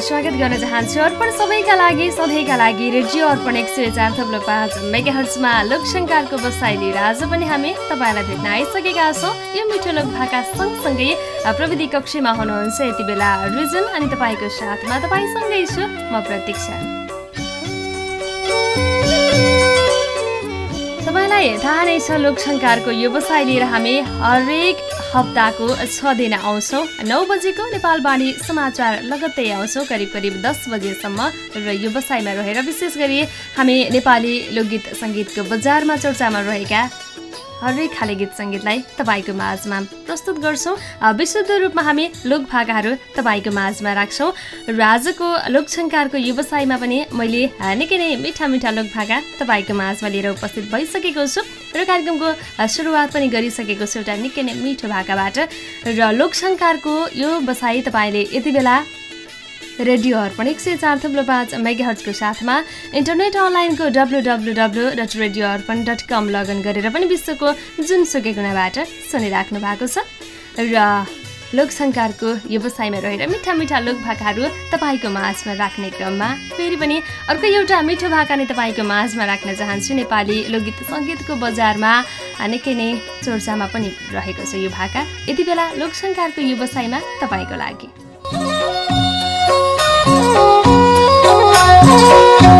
स्वागत गर्न चाहन्छु। अर्पण सबैका लागि सधैँका लागि रेडियो अर्पण एक सय चार थप्लो पाँच मेगा हर्चमा लोकसङ्कारको बसाइ लिएर आज पनि हामी तपाईँलाई भेट्न आइसकेका छौँ। यो मिठो लोक भाका सँगसँगै प्रविधि कक्षमा हुनुहुन्छ यति बेला रिजन अनि तपाईँको साथमा तपाईँसँगै छु म प्रतीक्षा। तपाईँलाई थाहा नै छ लोकसङ्कारको व्यवसाय लिएर हामी हरेक हप्ताको छ दिन आउँछौँ। नौ बजेको नेपालवाणी समाचार लगत्तै आउँछौँ करिब करिब दस बजेसम्म र व्यवसायमा रहेर विशेष गरी हामी नेपाली लोकगीत सङ्गीतको बजारमा चर्चामा रहेका हरेक खाले गीत सङ्गीतलाई तपाईँको माझमा प्रस्तुत गर्छौँ। विशुद्ध रूपमा हामी लोक भाकाहरू तपाईँको माझमा राख्छौँ। र आजको लोकसङ्कारको व्यवसायमा पनि मैले निकै नै मिठा मिठा लोक भाका तपाईँको माझमा लिएर उपस्थित भइसकेको छु। र कार्यक्रमको सुरुवात पनि गरिसकेको छु एउटा निकै नै मिठो भाकाबाट। र लोकसङ्कारको यो बसाइ तपाईँले यति बेला रेडियो अर्पण एक सय चार थुप्रो पाँच मेगाहर्जको साथमा इन्टरनेट अनलाइनको W W W dot radio Arpan dot com login गरेर पनि विश्वको जुनसुकै गुणाबाट सुनिराख्नु भएको छ। र लोकसङ्कारको व्यवसायमा रहेर मिठा मिठा लोक भाकाहरू तपाईँको माझमा राख्ने क्रममा फेरि पनि अर्को एउटा मिठो भाका नै तपाईँको माझमा राख्न चाहन्छु। नेपाली लोकगीत सङ्गीतको बजारमा निकै नै चर्चामा पनि रहेको छ यो भाका। यति बेला लोकसङ्कारको व्यवसायमा तपाईँको लागि।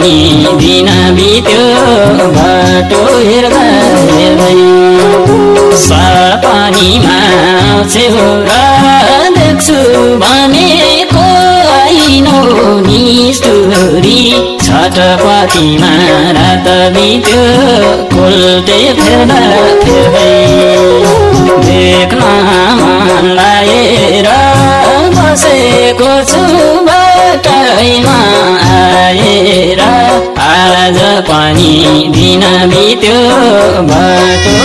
बित्यो बाटो हेर्दा हेर्दै सपनीमा छेउरा देख्छु भनेको आइनो निष्ठुरी छटपतिमा रात बित्यो कोल्टे फेर्दा फेर्दै। देख्न मन लागेर बसेको छु बाटैमा दिन बित्यो बाटो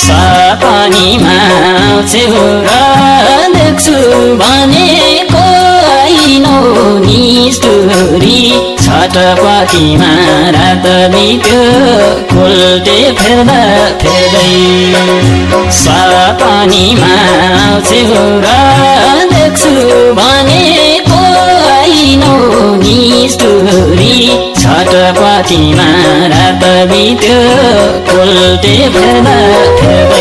सपनीमा आउँछु र देख्छु भनेको आइनो निष्ठुरी छटपतिमा रात बित्यो कोल्टे फेर्दा फेर्दै सपनीमा आउँछु र देख्छु भनेको आइनो निष्ठुरी छटपतिमा रात बित्यो कोल्टे फेर्दै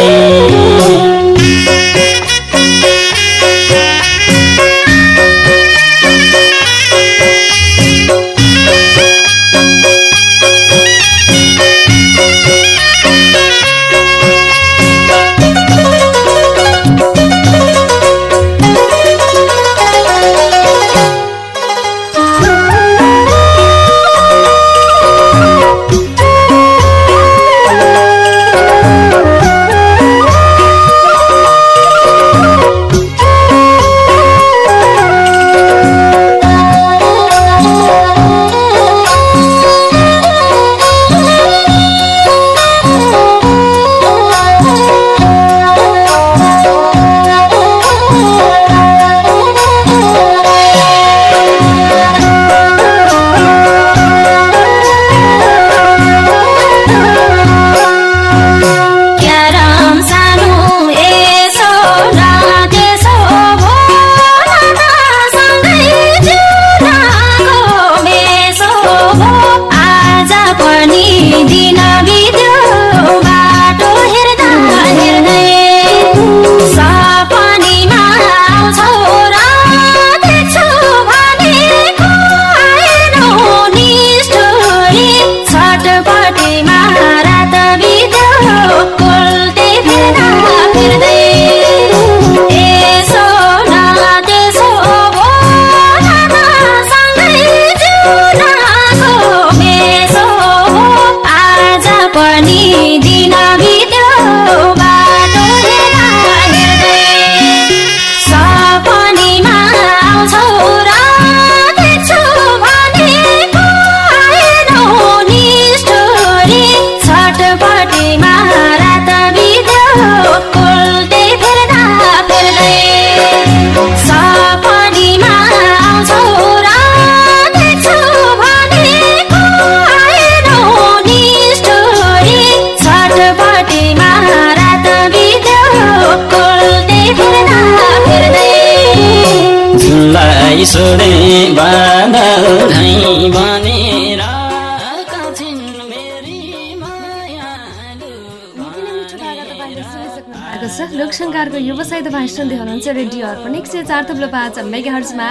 लोकसङ्कारको व्यवसाय तपाईँ सुन्दै हुनुहुन्छ रेडियो अर्पण एक सय चार थुप्रो पाँच मेगा हर्चमा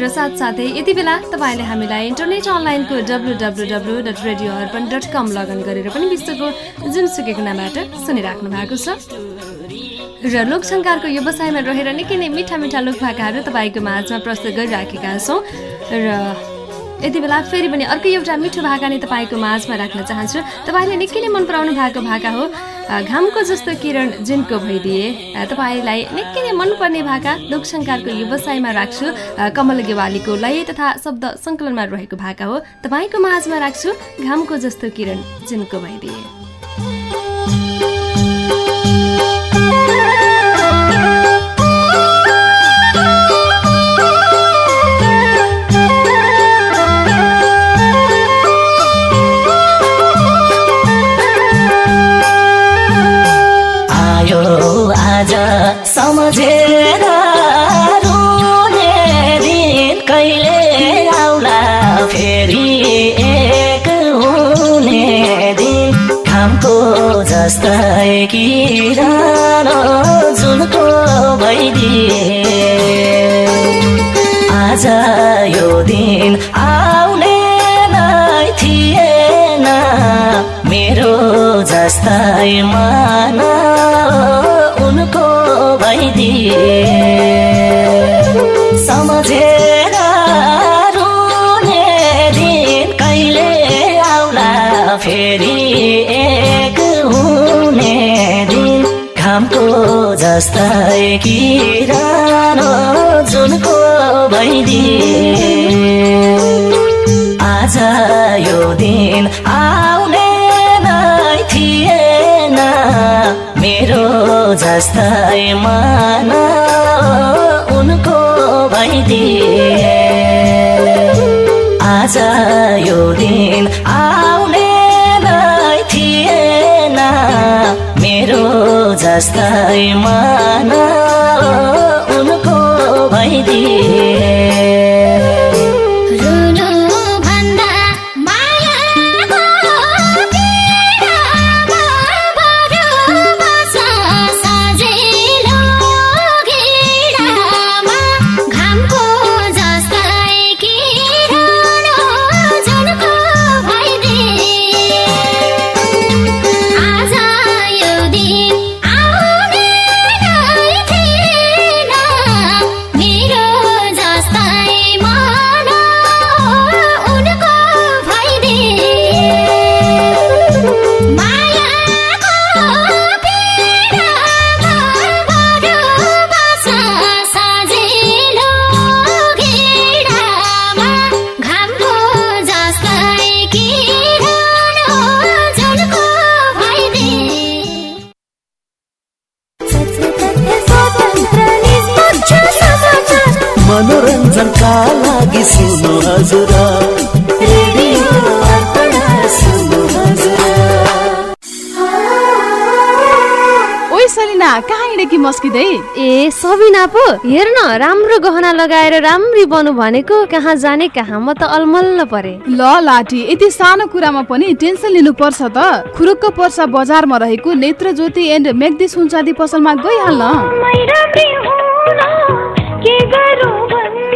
र साथसाथै यति बेला तपाईँले हामीलाई इन्टरनेट अनलाइनको W W W dot radio Arpan dot com login गरेर पनि विश्वको जुनसुकै कुनाबाट सुनिराख्नु भएको छ। र लोकसङ्कारको व्यवसायमा रहेर निकै नै मिठा मिठा लोक भाकाहरू तपाईँको माझमा प्रस्तुत गरिराखेका छौँ। र यति बेला फेरि पनि अर्को एउटा मिठो भाका नै तपाईँको माझमा राख्न चाहन्छु। तपाईँले निकै नै मन पराउनु भएको भाका हो। घामको जस्तो किरण जुनको भइदिए तपाईँलाई निकै नै मनपर्ने भाका लोकसङ्कारको व्यवसायमा राख्छु। कमल गेवालीको लय तथा शब्द सङ्कलनमा रहेको भाका हो। तपाईँको माझमा राख्छु घामको जस्तो किरण जुनको भइदिए जस्तै माना सम्झेर रुने दिन कहिले आउला फेरि एक हुने दिन। घामको जस्तै किरण जुनको भइदिए। आज यो दिन आउने जस्तै मन उनको भइदिए आज यो दिन आउने नै थिएन। मेरो जस्तै सबिना पो हेर न राम्रो गहना लगाएर राम्री बनु भनेको कहाँ जाने कहाँ म त अलमल्ल परे। ल लाठी यति सानो कुरामा पनि टेन्सन लिनु पर्छ त। खुरुक्क पर्सा बजारमा रहेको नेत्र ज्योति एन्ड मेग्दी सुनचाँदी पसलमा गइहाल्न।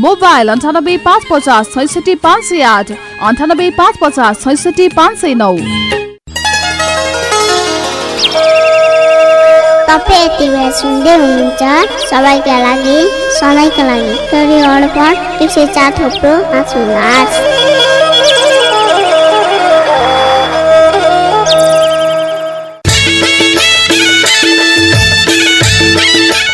मोबाइल अन्ठानब्बे पाँच पचास छैसठी पाँच सय आठ अन्ठानब्बे पाँच पचास छैसठी पाँच सय नौ। तपाईँ यति बेला सुन्दै हुनुहुन्छ सबैका लागि सधैँका लागि।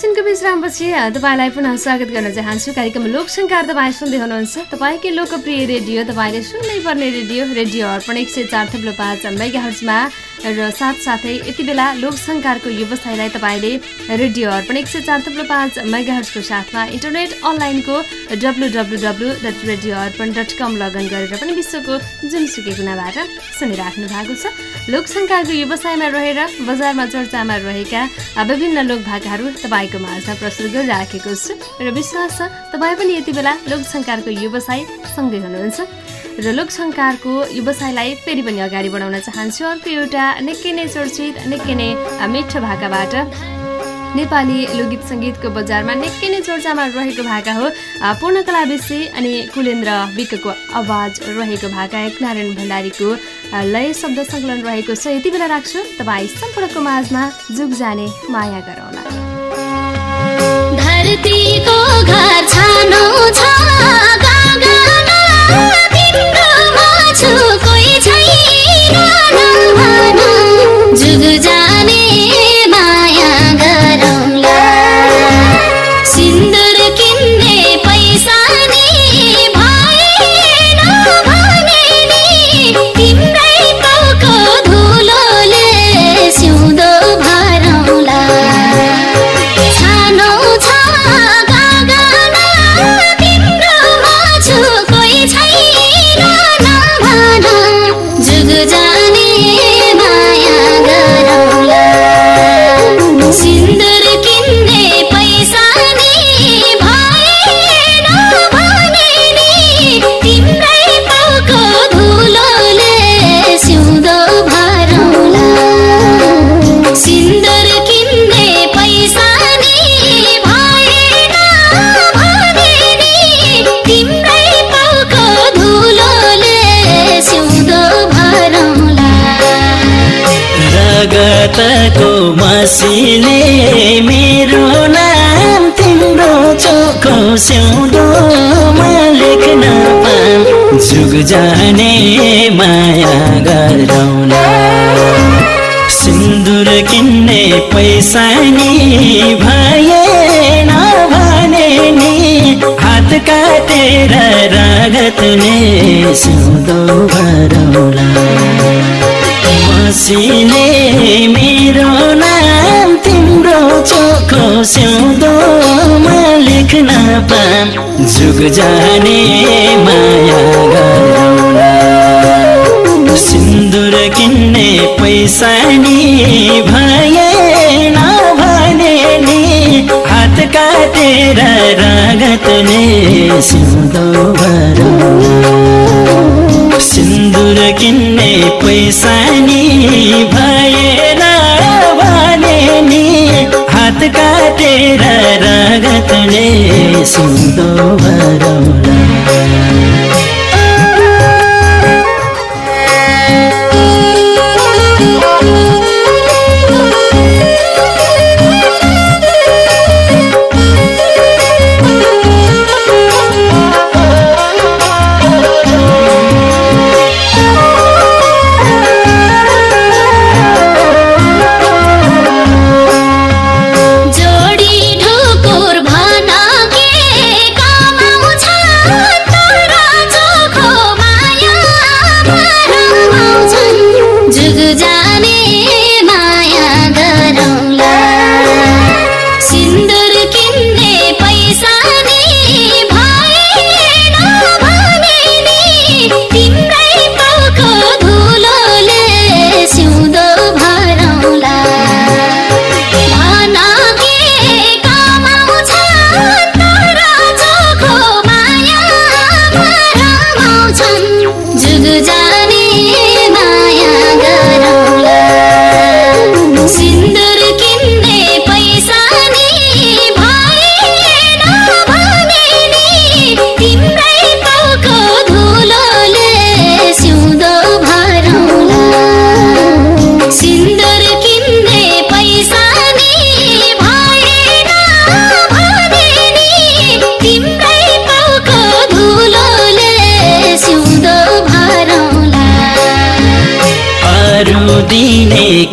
एकैछिनको विश्रामपछि तपाईँलाई पुनः स्वागत गर्न चाहन्छु। कार्यक्रम लोकसङ्कार तपाईँ सुन्दै हुनुहुन्छ। तपाईँकै लोकप्रिय रेडियो तपाईँले सुन्नै पर्ने रेडियो रेडियो अर्पण एक सय चार थप्लो पाँच मेगाहर्जमा। र साथसाथै यति बेला लोकसङ्कारको व्यवसायलाई तपाईँले रेडियो अर्पण एक सय चार थप्लो पाँच मेगाहर्जको साथमा इन्टरनेट अनलाइनको W W W dot radio Arpan dot com login गरेर पनि विश्वको जुनसुकै कुनाबाट सुनिराख्नु भएको छ। लोकसङ्कारको व्यवसायमा रहेर बजारमा चर्चामा रहेका विभिन्न लोकभाकाहरू तपाईँको माझमा प्रस्तुत गरिराखेको छु। र विश्वास छ तपाईँ पनि यति बेला लोकसङ्कारको व्यवसाय सँगै हुनुहुन्छ। र लोकसङ्कारको व्यवसायलाई फेरि पनि अगाडि बढाउन चाहन्छु। अर्को एउटा निकै नै चर्चित निकै नै मिठो भाकाबाट नेपाली लोकगीत सङ्गीतको बजारमा निकै नै चर्चामा रहेको भाका हो। पूर्णकला विषय अनि कुलेन्द्र विकको आवाज रहेको भाका एकनारायण भण्डारीको लय शब्द सङ्कलन रहेको छ। यति बेला राख्छु तपाईँ सम्पूर्णको माझमा जुग जाने माया गरौँला। धरतीको घर छानो जाने मसिले मेरो नाम तिम्रो चोखो सिउँदोमा लेख्न पाम जुग जाने माया गरौँला सिन्दुर किन्ने पैसा नि भएन भने नि हात काटेर रगतले सिउँदो भरौँला मसिने मेरो नाम तिम्रो चोखो सिउँदोमा लेख्न पाम। जुग जाने माया गरौँला सिन्दुर किन्ने पैसा नि भएन भने नि। हात काटेर रगतले सिउँदो सिन्दुर किन्ने पैसा नि भएन भने नि हात काटेर रगतले सिउँदो भरौँला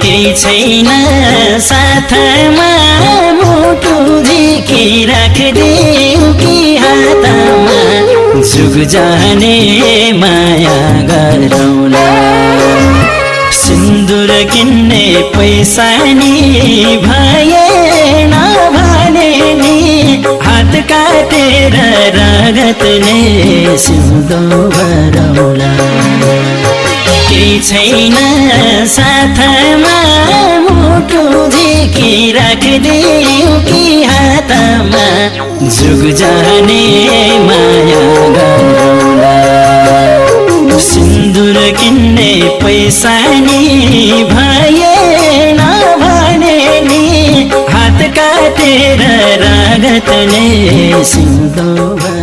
केही छैन। साथमा मुटु झिकी राखिदेऊ कि हातमा। जुग जाने माया गरौला सिन्दुर किन्ने पैसा नि भएन भने नि। हात काटेर रगतले सिउँदो भरौला केही छैन साथमा मुटु झिकी राखिदियो कि हातमा? जुग जाने माया सिन्दुर किन्ने पैसा नि भएन भने नि हात काटेर रगतले सिन्दुर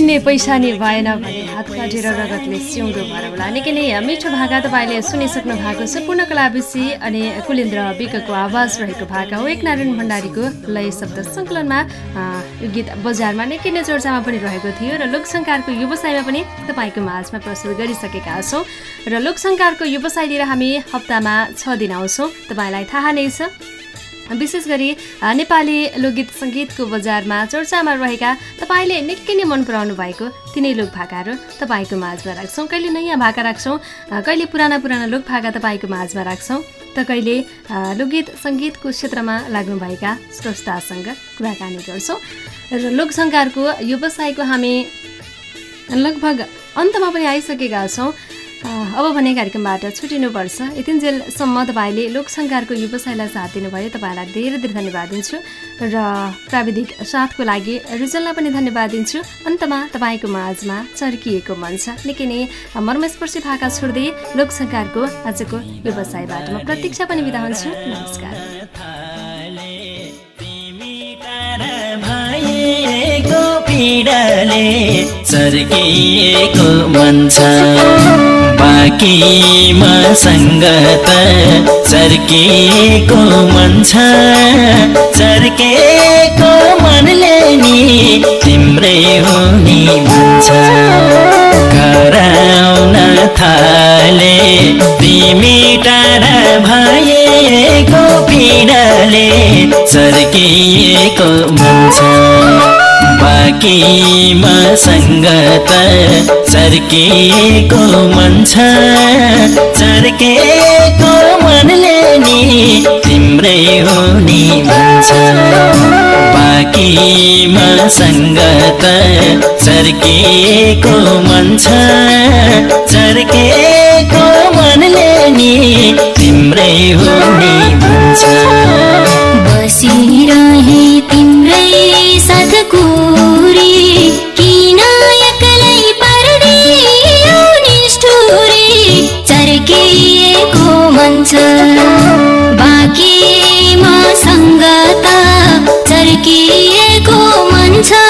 किन्ने पैसा नि भएन भने हात काटेर रगतले सिउँदो भरौला निकै नै मिठो भाका तपाईँले सुनिसक्नु भएको छ। पूर्णकला विषी अनि कुलेन्द्र विकको आवाज रहेको भाका हो। एक नारायण भण्डारीको लय शब्द सङ्कलनमा यो गीत बजारमा निकै नै चर्चामा पनि रहेको थियो र लोकसङ्कारको व्यवसायमा पनि तपाईँको माझमा प्रस्तुत गरिसकेका छौँ। र लोकसङ्कारको व्यवसाय लिएर हामी हप्तामा छ दिन आउँछौँ। तपाईँलाई थाहा नै छ। विशेष गरी नेपाली लोकगीत सङ्गीतको बजारमा चर्चामा रहेका तपाईँले निकै नै मन पराउनु भएको तिनै लोक भाकाहरू तपाईँको माझमा राख्छौँ। कहिले नयाँ भाका राख्छौँ कहिले पुराना पुराना लोक भाका तपाईँको माझमा राख्छौँ। त कहिले लोकगीत सङ्गीतको क्षेत्रमा लाग्नुभएका स्रष्टासँग कुराकानी गर्छौँ। र लोकसङ्कारको व्यवसायको हामी लगभग अन्तमा पनि आइसकेका छौँ। अब भने कार्यक्रमबाट छुटिनुपर्छ। यतिन्जेलसम्म तपाईँले लोकसङ्कारको व्यवसायलाई साथ दिनुभयो। तपाईँलाई धेरै धेरै धन्यवाद दिन्छु र प्राविधिक साथको लागि रिजललाई पनि धन्यवाद दिन्छु। अन्तमा तपाईँको माझमा चर्किएको मन छ निकै नै मर्मस्पर्शी भाका छोड्दै लोकसङ्कारको आजको व्यवसायबाट म प्रतीक्षा पनि बिदा हुन्छु। नमस्कार। चर्किएको मन बाँकी मसँग त चर्किएको मन छ। चर्किएको मनले नि तिम्रै हो नि भन्छ कराउन थाले तिमी टाढा भएको पीडाले चर्किएको मन छ। बाँकी मसँग त चर्किएको मन छ। चर्किएको मनले नि तिम्रै हो नि भन्छ। बाँकी मसँग त चर्किएको मन छ। चर्किएको मनले नि तिम्रै हो नि भन्छ। बसिरहे छ बाँकी मसँग त चर्किएको मन छ